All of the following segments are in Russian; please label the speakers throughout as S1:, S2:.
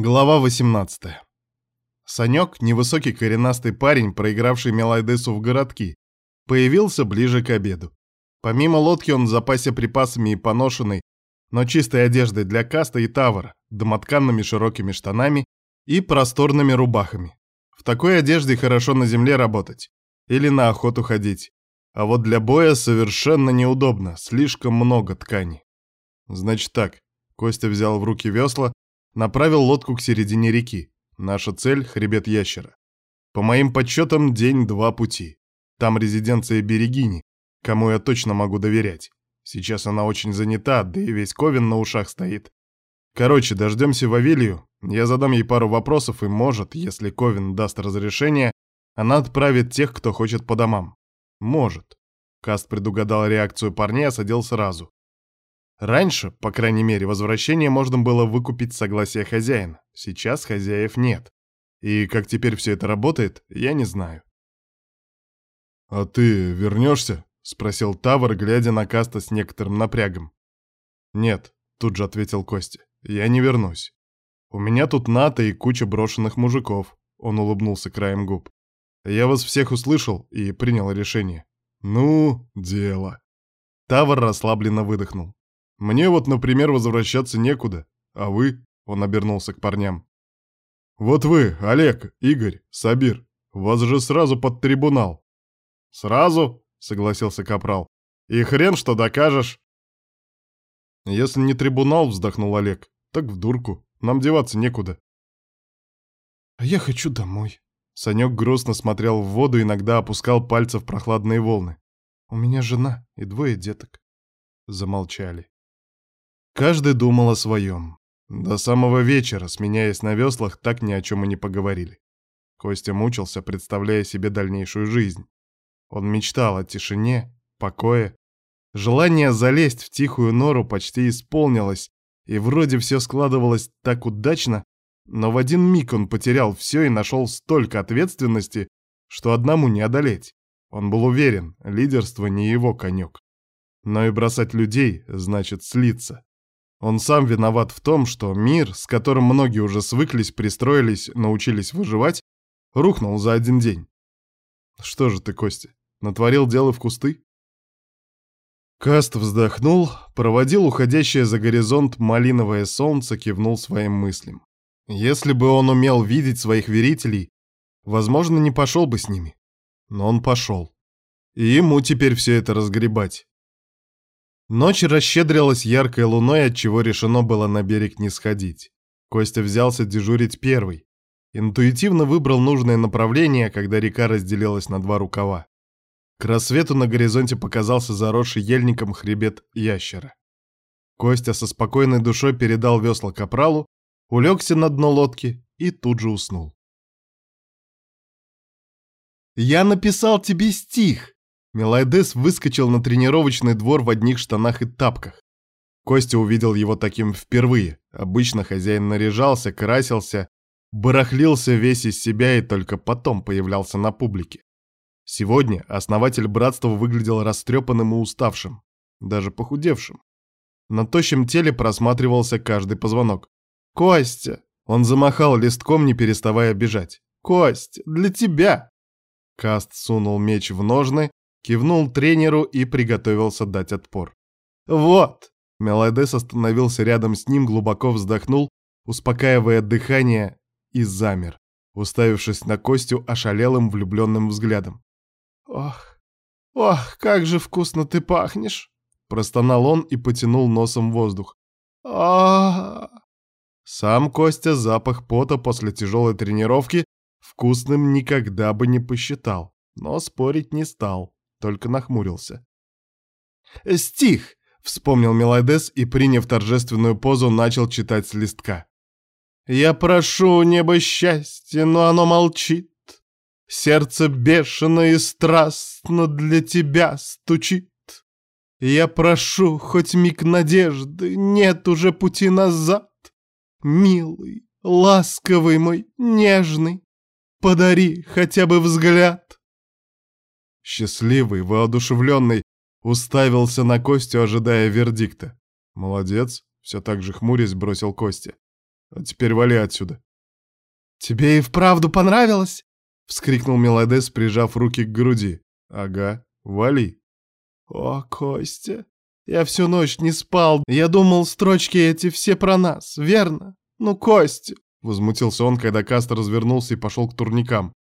S1: Глава 18. Санек, невысокий коренастый парень, проигравший Мелайдесу в городки, появился ближе к обеду. Помимо лодки он в запасе припасами и поношенной, но чистой одеждой для каста и тавра, домотканными широкими штанами и просторными рубахами. В такой одежде хорошо на земле работать или на охоту ходить. А вот для боя совершенно неудобно, слишком много ткани. Значит так, Костя взял в руки весла, Направил лодку к середине реки. Наша цель — хребет ящера. По моим подсчетам, день-два пути. Там резиденция Берегини, кому я точно могу доверять. Сейчас она очень занята, да и весь Ковен на ушах стоит. Короче, дождемся Вавилию, я задам ей пару вопросов, и может, если Ковен даст разрешение, она отправит тех, кто хочет по домам. Может. Каст предугадал реакцию парней, осадил сразу. Раньше, по крайней мере, возвращение можно было выкупить согласие хозяина. Сейчас хозяев нет. И как теперь все это работает, я не знаю. «А ты вернешься?» — спросил Тавр, глядя на Каста с некоторым напрягом. «Нет», — тут же ответил Костя, — «я не вернусь. У меня тут НАТО и куча брошенных мужиков», — он улыбнулся краем губ. «Я вас всех услышал и принял решение». «Ну, дело». Тавр расслабленно выдохнул. Мне вот, например, возвращаться некуда, а вы, он обернулся к парням. Вот вы, Олег, Игорь, Сабир, вас же сразу под трибунал. Сразу, согласился Капрал. И хрен что докажешь. Если не трибунал, вздохнул Олег, так в дурку, нам деваться некуда. А я хочу домой. Санек грустно смотрел в воду, иногда опускал пальцы в прохладные волны. У меня жена и двое деток. Замолчали. Каждый думал о своем. До самого вечера, сменяясь на веслах, так ни о чем и не поговорили. Костя мучился, представляя себе дальнейшую жизнь. Он мечтал о тишине, покое. Желание залезть в тихую нору почти исполнилось, и вроде все складывалось так удачно, но в один миг он потерял все и нашел столько ответственности, что одному не одолеть. Он был уверен, лидерство не его конек. Но и бросать людей значит слиться. Он сам виноват в том, что мир, с которым многие уже свыклись, пристроились, научились выживать, рухнул за один день. Что же ты, Костя, натворил дело в кусты? Каст вздохнул, проводил уходящее за горизонт малиновое солнце, кивнул своим мыслям. Если бы он умел видеть своих верителей, возможно, не пошел бы с ними. Но он пошел. И ему теперь все это разгребать. Ночь расщедрилась яркой луной, отчего решено было на берег не сходить. Костя взялся дежурить первый. Интуитивно выбрал нужное направление, когда река разделилась на два рукава. К рассвету на горизонте показался заросший ельником хребет ящера. Костя со спокойной душой передал весла капралу, улегся на дно лодки и тут же уснул. «Я написал тебе стих!» Мелайдес выскочил на тренировочный двор в одних штанах и тапках. Костя увидел его таким впервые. Обычно хозяин наряжался, красился, барахлился весь из себя и только потом появлялся на публике. Сегодня основатель братства выглядел растрепанным и уставшим, даже похудевшим. На тощем теле просматривался каждый позвонок. «Костя!» Он замахал листком, не переставая бежать. «Кость, для тебя!» Каст сунул меч в ножны, Кивнул тренеру и приготовился дать отпор. «Вот!» Мелайдес остановился рядом с ним, глубоко вздохнул, успокаивая дыхание, и замер, уставившись на Костю ошалелым влюбленным взглядом. «Ох, ох, как же вкусно ты пахнешь!» Простонал он и потянул носом воздух. а Сам Костя запах пота после тяжелой тренировки вкусным никогда бы не посчитал, но спорить не стал только нахмурился. «Стих!» — вспомнил Мелайдес и, приняв торжественную позу, начал читать с листка. «Я прошу небо счастья, но оно молчит. Сердце бешено и страстно для тебя стучит. Я прошу хоть миг надежды, нет уже пути назад. Милый, ласковый мой, нежный, подари хотя бы взгляд счастливый, воодушевленный, уставился на Костю, ожидая вердикта. «Молодец», — все так же хмурясь бросил Костя. А теперь вали отсюда.
S2: «Тебе и вправду понравилось?»
S1: — вскрикнул Мелодес, прижав руки к груди. «Ага, вали».
S2: «О, Костя, я всю ночь не спал. Я думал, строчки эти все про нас, верно? Ну, Костя!»
S1: Возмутился он, когда Каст развернулся и пошел к турникам.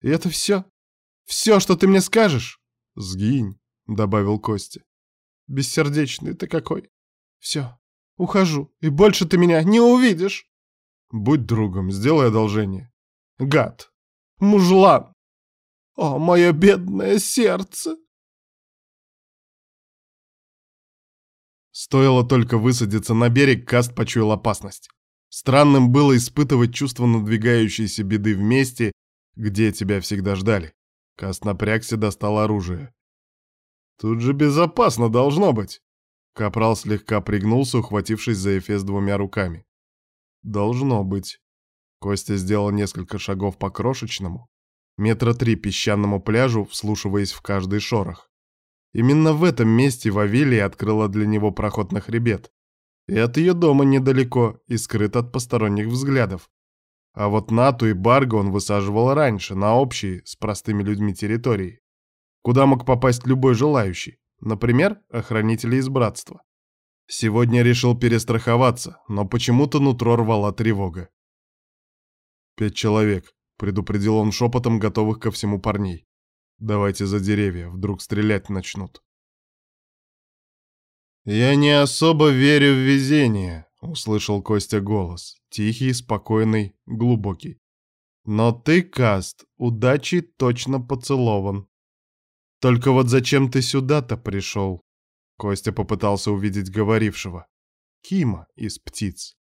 S2: «И это все? Все, что ты мне скажешь?»
S1: «Сгинь», — добавил Костя.
S2: «Бессердечный ты какой. Все, ухожу, и больше ты меня не увидишь».
S1: «Будь другом, сделай одолжение».
S2: «Гад! Мужлан! О, мое бедное сердце!»
S1: Стоило только высадиться на берег, Каст почуял опасность. Странным было испытывать чувство надвигающейся беды в месте, где тебя всегда ждали. Каст напрягся, достал оружие. «Тут же безопасно должно быть!» Капрал слегка пригнулся, ухватившись за эфес двумя руками. «Должно быть». Костя сделал несколько шагов по крошечному, метра три песчаному пляжу, вслушиваясь в каждый шорох. Именно в этом месте Вавилия открыла для него проход на хребет. И от ее дома недалеко, и скрыт от посторонних взглядов. А вот Нату и Барго он высаживал раньше, на общие, с простыми людьми территории, куда мог попасть любой желающий, например, охранители из братства. Сегодня решил перестраховаться, но почему-то нутро рвала тревога. «Пять человек», — предупредил он шепотом готовых ко всему парней. «Давайте за деревья, вдруг стрелять начнут». «Я не особо верю в везение», — услышал Костя голос, тихий, спокойный, глубокий. «Но ты, Каст, удачей точно поцелован. Только вот зачем ты сюда-то пришел?» Костя попытался увидеть говорившего. Кима из птиц.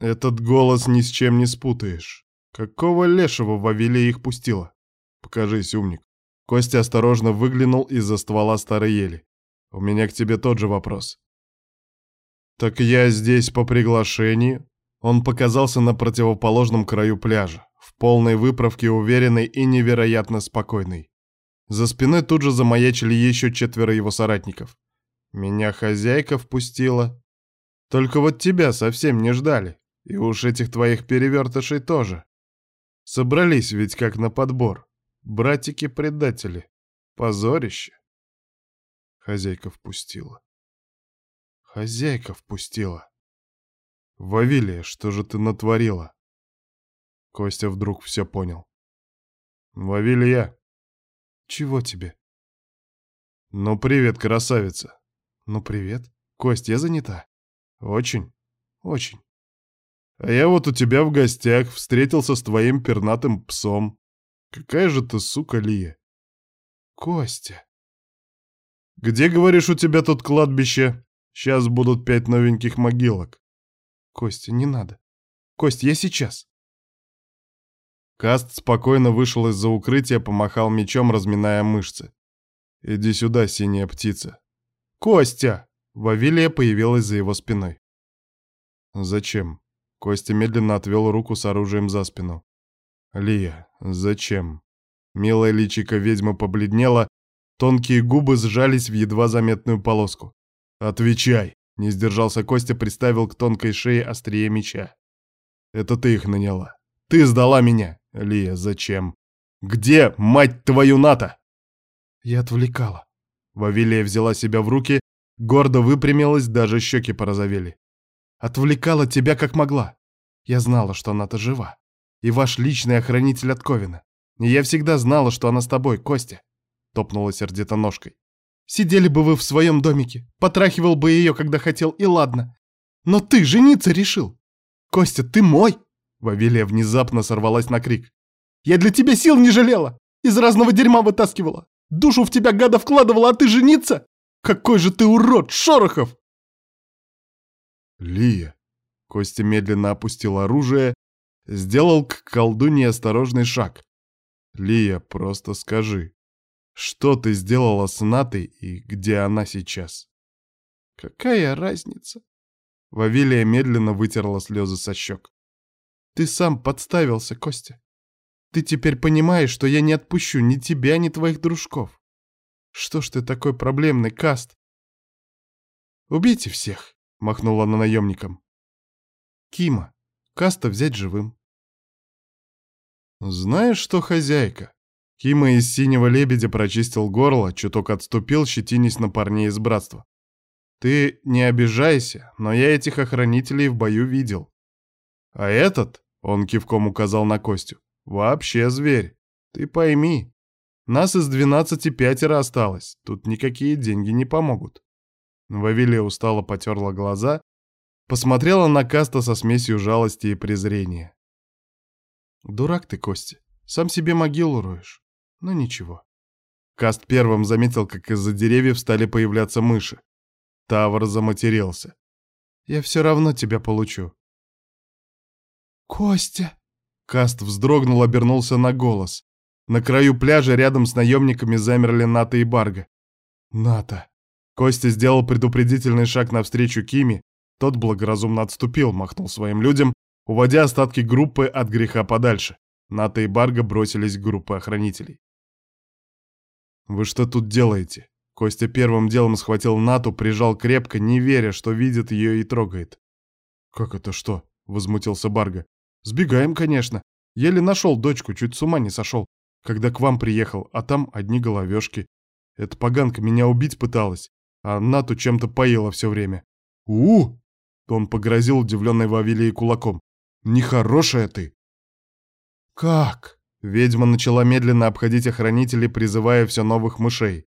S1: «Этот голос ни с чем не спутаешь. Какого лешего Вавилия их пустила? Покажись, умник». Костя осторожно выглянул из-за ствола старой ели. У меня к тебе тот же вопрос. Так я здесь по приглашению? Он показался на противоположном краю пляжа, в полной выправке уверенный и невероятно спокойный. За спиной тут же замаячили еще четверо его соратников. Меня хозяйка впустила. Только вот тебя совсем не ждали. И уж этих твоих перевертышей тоже. Собрались ведь как на подбор. Братики-предатели. Позорище. Хозяйка впустила. Хозяйка впустила. Вавилия, что же ты натворила? Костя вдруг все понял. Вавилия. Чего тебе? Ну, привет, красавица. Ну, привет. Кость, я занята. Очень, очень. А я вот у тебя в гостях встретился с твоим пернатым псом. Какая же ты сука, Лия. Костя. «Где, говоришь, у тебя тут кладбище? Сейчас будут пять новеньких могилок». «Костя, не надо. Кость, я сейчас». Каст спокойно вышел из-за укрытия, помахал мечом, разминая мышцы. «Иди сюда, синяя птица». «Костя!» Вавилия появилась за его спиной. «Зачем?» Костя медленно отвел руку с оружием за спину. «Лия, зачем?» Милая личико ведьмы побледнела, Тонкие губы сжались в едва заметную полоску. «Отвечай!» — не сдержался Костя, приставил к тонкой шее острие меча. «Это ты их наняла. Ты сдала меня!» «Лия, зачем? Где, мать твою, НАТО?» «Я отвлекала». Вавилия взяла себя в руки, гордо выпрямилась, даже щеки порозовели. «Отвлекала тебя как могла. Я знала, что она-то жива. И ваш личный охранитель от Ковина. И я всегда знала, что она с тобой, Костя топнула сердито ножкой. «Сидели бы вы в своем домике, потрахивал бы ее, когда хотел, и ладно. Но ты жениться решил! Костя, ты мой!» Вавилия внезапно сорвалась на крик. «Я для тебя сил не жалела! Из разного дерьма вытаскивала! Душу в тебя, гада, вкладывала, а ты жениться? Какой же ты урод, Шорохов!» «Лия!» Костя медленно опустил оружие, сделал к колдуне осторожный шаг. «Лия, просто скажи, что ты сделала с Натой и где она сейчас? Какая разница? Вавилия медленно вытерла слезы со щек. Ты сам подставился, Костя. Ты теперь понимаешь, что я не отпущу ни тебя, ни твоих дружков. Что ж ты такой проблемный, Каст? Убейте всех, махнула она наемником.
S2: Кима, Каста взять живым.
S1: Знаешь что, хозяйка? Кима из синего лебедя прочистил горло, чуток отступил, щетинясь на парней из братства. Ты не обижайся, но я этих охранителей в бою видел. А этот, он кивком указал на Костю, вообще зверь. Ты пойми, нас из двенадцати пятеро осталось, тут никакие деньги не помогут. Вавилия устало потерла глаза, посмотрела на Каста со смесью жалости и презрения.
S2: Дурак ты, Костя, сам себе могилу роешь. Но ничего.
S1: Каст первым заметил, как из-за деревьев стали появляться мыши. Тавр заматерился.
S2: «Я все равно тебя получу».
S3: «Костя!»
S1: Каст вздрогнул, обернулся на голос. На краю пляжа рядом с наемниками замерли Ната и Барга. «Ната!» Костя сделал предупредительный шаг навстречу Кими. Тот благоразумно отступил, махнул своим людям, уводя остатки группы от греха подальше. Ната и Барга бросились к группе охранителей. «Вы что тут делаете?» Костя первым делом схватил Нату, прижал крепко, не веря, что видит ее и трогает. «Как это что?» — возмутился Барга. «Сбегаем, конечно. Еле нашел дочку, чуть с ума не сошел, когда к вам приехал, а там одни головешки. Эта поганка меня убить пыталась, а Нату чем-то поила все время. у, Он погрозил удивленной Вавилией кулаком. «Нехорошая ты!» «Как?» Ведьма начала медленно обходить охранителей, призывая все новых мышей.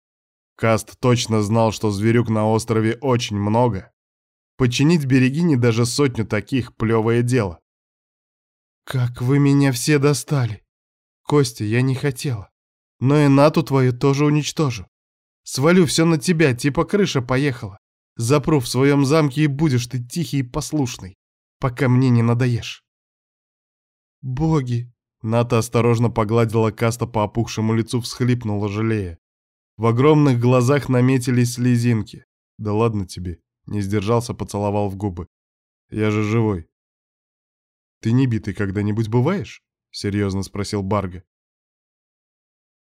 S1: Каст точно знал, что зверюк на острове очень много. Починить берегини даже сотню таких — плевое дело.
S2: «Как вы меня все достали! Костя, я не хотела. Но и нату твою тоже уничтожу. Свалю все на тебя, типа крыша поехала. Запру в своем замке и будешь ты тихий и послушный, пока мне не надоешь». «Боги!» Ната осторожно погладила Каста по опухшему лицу, всхлипнула, жалея. В огромных глазах наметились слезинки. Да ладно тебе. Не сдержался, поцеловал в губы. Я же живой. Ты не битый когда-нибудь бываешь? Серьезно спросил Барга.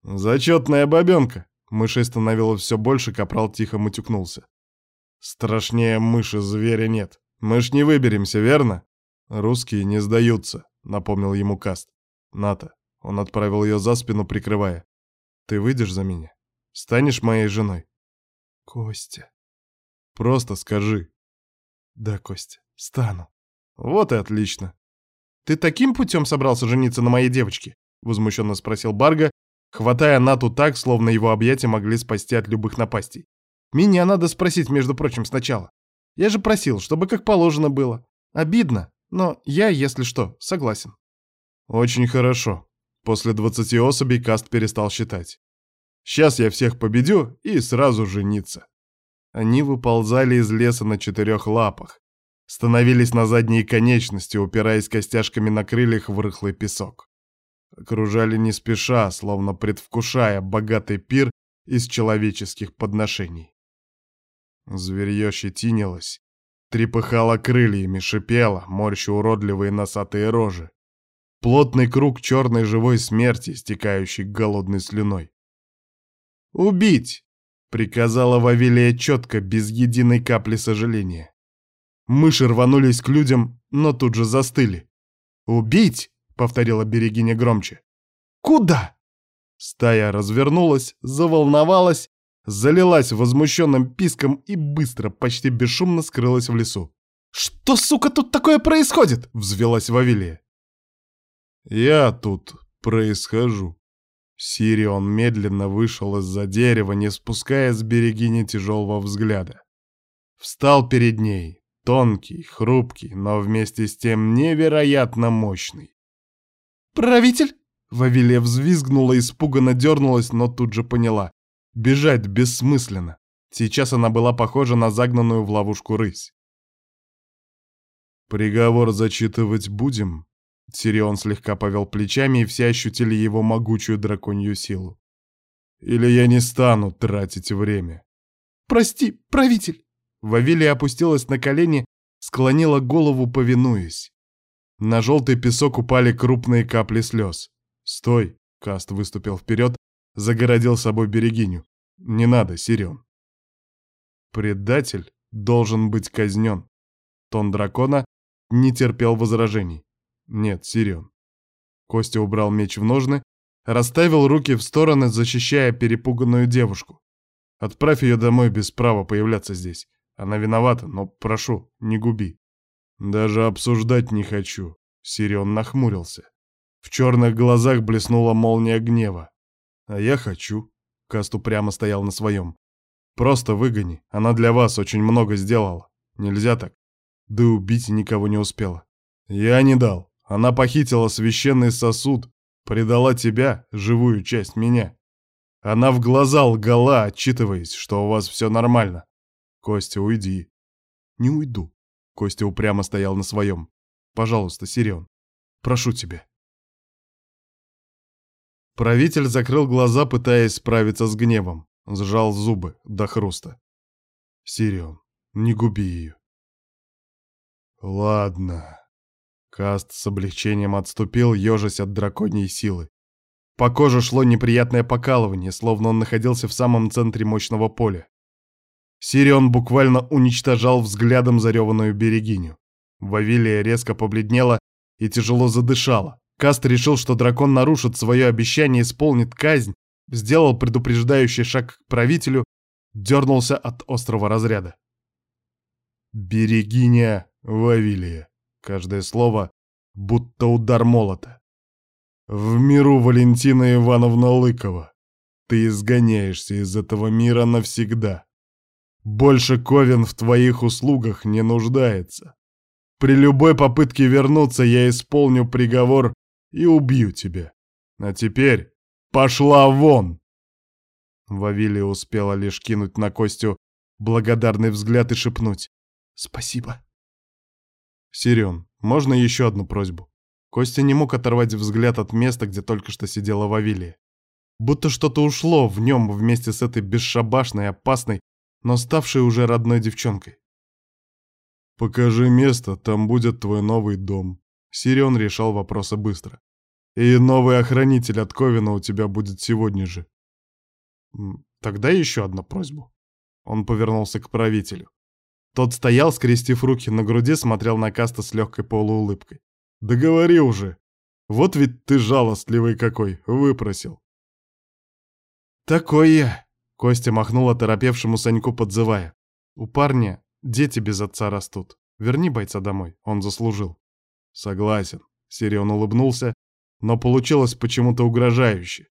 S2: Зачетная бабенка. Мышей становилось все больше, капрал тихо мутюкнулся. Страшнее мыши зверя нет. Мы ж не выберемся, верно? Русские не сдаются, напомнил ему Каст. Ната. Он отправил ее за спину, прикрывая. Ты выйдешь за меня? Станешь моей женой? Костя.
S1: Просто скажи.
S2: Да, Костя, стану.
S1: Вот и отлично.
S2: Ты таким путем собрался жениться на моей девочке? Возмущенно спросил Барга, хватая Нату так, словно его объятия могли спасти от любых напастей. Меня надо спросить, между прочим, сначала. Я же просил, чтобы как положено было. Обидно, но я, если что, согласен.
S1: Очень хорошо. После двадцати особей Каст перестал считать. Сейчас я всех победю и сразу жениться. Они выползали из леса на четырех лапах, становились на задние конечности, упираясь костяшками на крыльях в рыхлый песок. Окружали не спеша, словно предвкушая богатый пир из человеческих подношений. Зверье щетинилось, трепыхало крыльями, шипело, морща уродливые носатые рожи. Плотный круг черной живой смерти, стекающий голодной слюной. «Убить!» — приказала Вавилия четко, без единой капли сожаления. Мыши рванулись к людям, но тут же застыли. «Убить!» — повторила Берегиня громче. «Куда?» Стая развернулась, заволновалась, залилась возмущенным писком и быстро, почти бесшумно скрылась в лесу. «Что, сука, тут такое происходит?» — взвелась Вавилия. «Я тут происхожу», Сирион медленно вышел из-за дерева, не спуская с берегини тяжелого взгляда. Встал перед ней, тонкий, хрупкий, но вместе с тем невероятно мощный.
S2: «Правитель?»
S1: Вавилия взвизгнула, испуганно дернулась, но тут же поняла. Бежать бессмысленно. Сейчас она была похожа на загнанную в ловушку рысь. «Приговор зачитывать будем?» Сирион слегка повел плечами, и все ощутили его могучую драконью силу. «Или я не стану тратить время?»
S2: «Прости, правитель!»
S1: Вавилия опустилась на колени, склонила голову, повинуясь. На желтый песок упали крупные капли слез. «Стой!» — Каст выступил вперед, загородил собой берегиню. «Не надо, Сирион!» «Предатель должен быть казнен!» Тон дракона не терпел возражений. Нет, Сирион. Костя убрал меч в ножны, расставил руки в стороны, защищая перепуганную девушку. Отправь ее домой без права появляться здесь. Она виновата, но прошу, не губи. Даже обсуждать не хочу. Сирион нахмурился. В черных глазах блеснула молния гнева. А я хочу. Касту прямо стоял на своем. Просто выгони. Она для вас очень много сделала. Нельзя так. Да убить никого не успела. Я не дал. Она похитила священный сосуд, предала тебя, живую часть меня. Она в глаза лгала, отчитываясь, что у вас все нормально. Костя, уйди. Не уйду. Костя упрямо стоял на своем. Пожалуйста, Сирион, прошу тебя. Правитель закрыл глаза, пытаясь справиться с гневом. Сжал зубы до хруста. Сирион, не губи ее. Ладно. Каст с облегчением отступил, ежась от драконьей силы. По коже шло неприятное покалывание, словно он находился в самом центре мощного поля. Сирион буквально уничтожал взглядом зареванную берегиню. Вавилия резко побледнела и тяжело задышала. Каст решил, что дракон нарушит свое обещание и исполнит казнь, сделал предупреждающий шаг к правителю, дернулся от острого разряда. «Берегиня Вавилия», каждое слово будто удар молота. В миру Валентина Ивановна Лыкова. Ты изгоняешься из этого мира навсегда. Больше Ковен в твоих услугах не нуждается. При любой попытке вернуться я исполню приговор и убью тебя. А теперь пошла вон!» Вавилия успела лишь кинуть на Костю благодарный взгляд и шепнуть «Спасибо». «Сирион, можно еще одну просьбу?» Костя не мог оторвать взгляд от места, где только что сидела Вавилия. Будто что-то ушло в нем вместе с этой бесшабашной, опасной, но ставшей уже родной девчонкой. «Покажи место, там будет твой новый дом». Сирион решал вопросы быстро. «И новый охранитель от Ковина у тебя будет сегодня же». «Тогда еще одна просьба». Он повернулся к правителю. Тот стоял, скрестив руки на груди, смотрел на Каста с легкой полуулыбкой. Да уже. Вот ведь ты жалостливый какой, выпросил. Такой я. Костя махнул оторопевшему Саньку, подзывая. У парня дети без отца растут. Верни бойца домой, он заслужил. Согласен. Сирион улыбнулся, но получилось почему-то угрожающе.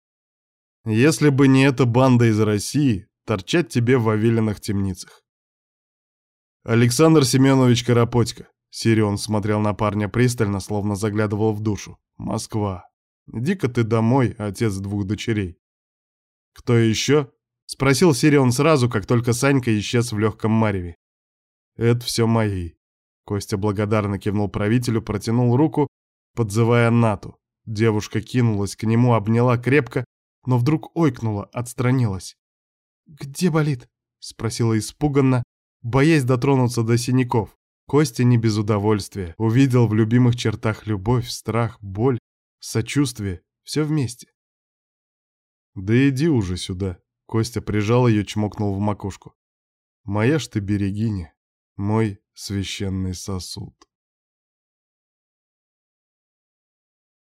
S1: Если бы не эта банда из России, торчать тебе в Вавилиных темницах. Александр Семенович Карапотько, Сирион смотрел на парня пристально, словно заглядывал в душу. «Москва. Иди-ка ты домой, отец двух дочерей». «Кто еще?» — спросил Сирион сразу, как только Санька исчез в легком мареве. «Это все мои». Костя благодарно кивнул правителю, протянул руку, подзывая Нату. Девушка кинулась к нему, обняла крепко, но вдруг ойкнула, отстранилась. «Где болит?» — спросила испуганно, боясь дотронуться до синяков. Костя не без удовольствия увидел в любимых чертах любовь, страх, боль, сочувствие, все вместе. «Да иди уже сюда», — Костя прижал ее, чмокнул в макушку. «Моя ж ты берегиня, мой священный сосуд».